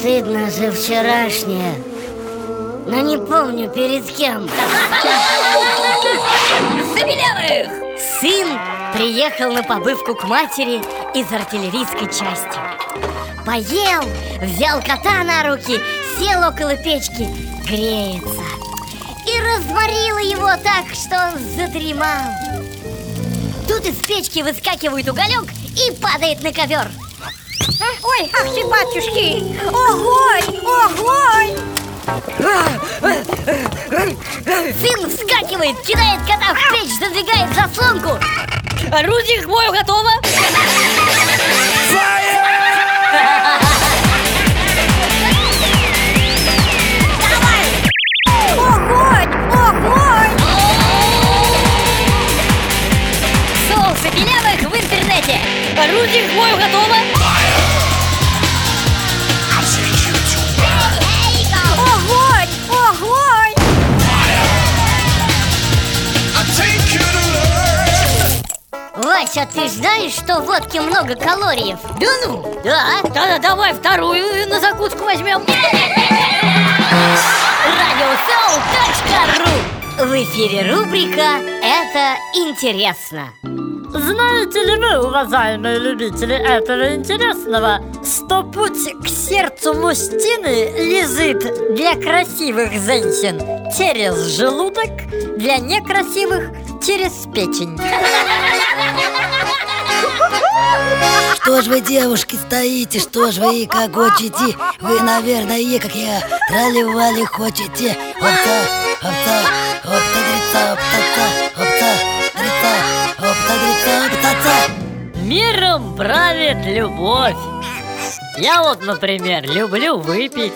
вчерашнее. Но не помню перед кем. Забелявых! Сын приехал на побывку к матери из артиллерийской части. Поел, взял кота на руки, сел около печки, греется. И разморило его так, что он задремал. Тут из печки выскакивает уголек и падает на ковер Ой, ах батюшки! Огонь! Огонь! Сын вскакивает, кидает кота в печь, задвигает заслонку Орудие к бою готово! Орудие к бою готово! Вася, ты знаешь, что в водке много калориев? Да ну? Да, тогда давай вторую на закуску возьмем Радиосоу.ру В эфире рубрика «Это интересно» Знаете ли вы, уважаемые любители этого интересного, что путь к сердцу мужчины лежит для красивых женщин через желудок, для некрасивых через печень? Что ж вы, девушки, стоите, что ж вы кокочете? Вы, наверное, как я, тролливали хочете Опта, опта, опта, дрица, оптаца, опта, дрица, опта, дрица, оптаца Миром правит любовь. Я вот, например, люблю выпить.